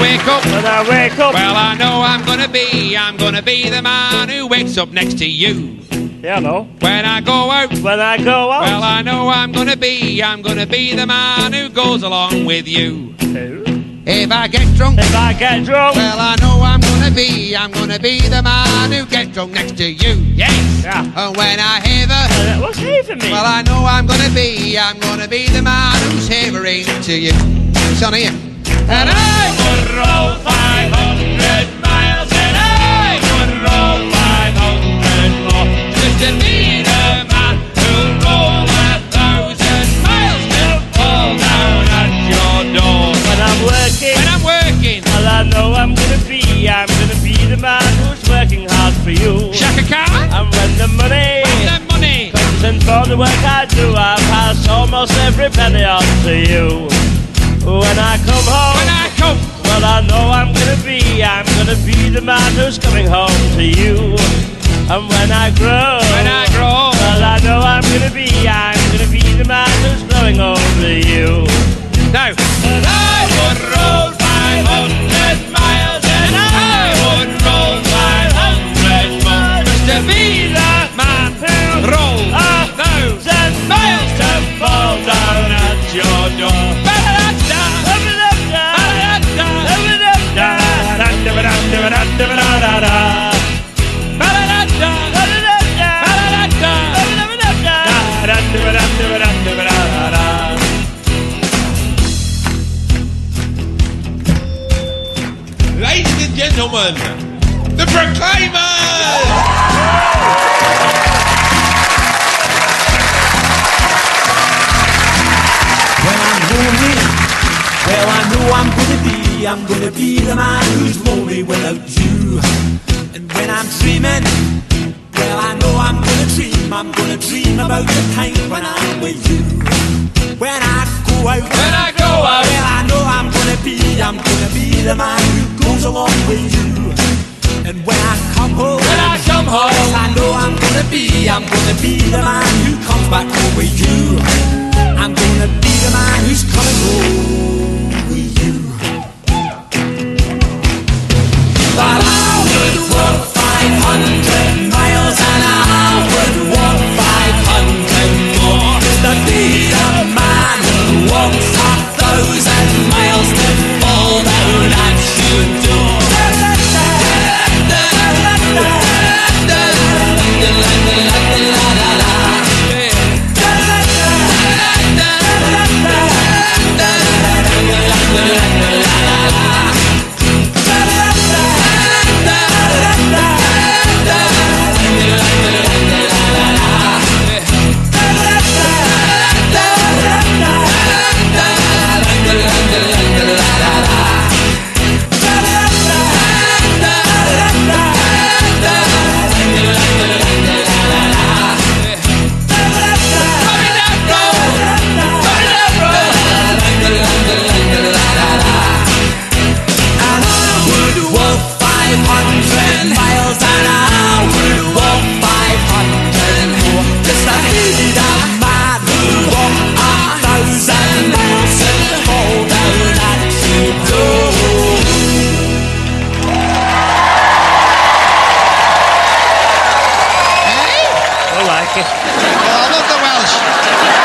wake up, When I wake up. well, I know I'm gonna be, I'm gonna be the man who wakes up next to you. Yeah, I know. When I go out, When I go out. well, I know I'm gonna be, I'm gonna be the man who goes along with you. If I get drunk, If I get drunk. well, I know I'm gonna be, I'm gonna be the man who gets drunk next to you. Yes. Yeah. And when I haver, Uh, What's he for me? well, I know I'm gonna be, I'm gonna be the man who's havering to you. Sonny, and I would roll 500 miles and I would roll 500 more just to be the man who'll roll a thousand miles to fall down at your door. when I'm working. When I'm working, I know I'm gonna be. I'm gonna be the man who's working hard for you. Shaka Khan, And when the money the money. comes in for the work I do, I pass almost every penny on to you. When I come home. Come, Well, I know I'm gonna be, I'm gonna be the man who's coming home to you. And when I grow, when I grow, well, I know I'm gonna be, I'm gonna be the man who's growing over you. Gentlemen, the Proclaimers! When I'm lonely, well I know I'm gonna be, I'm gonna be the man who's lonely without you. And when I'm dreaming, well I know I'm gonna dream, I'm gonna dream about the time when I'm with you. When I go out, When I go gonna I'm gonna be the man who goes along with you. And when I come home, when I come home, I know I'm gonna be, I'm gonna be the man who comes back home with you. I'm gonna be the man Oh, I love the Welsh.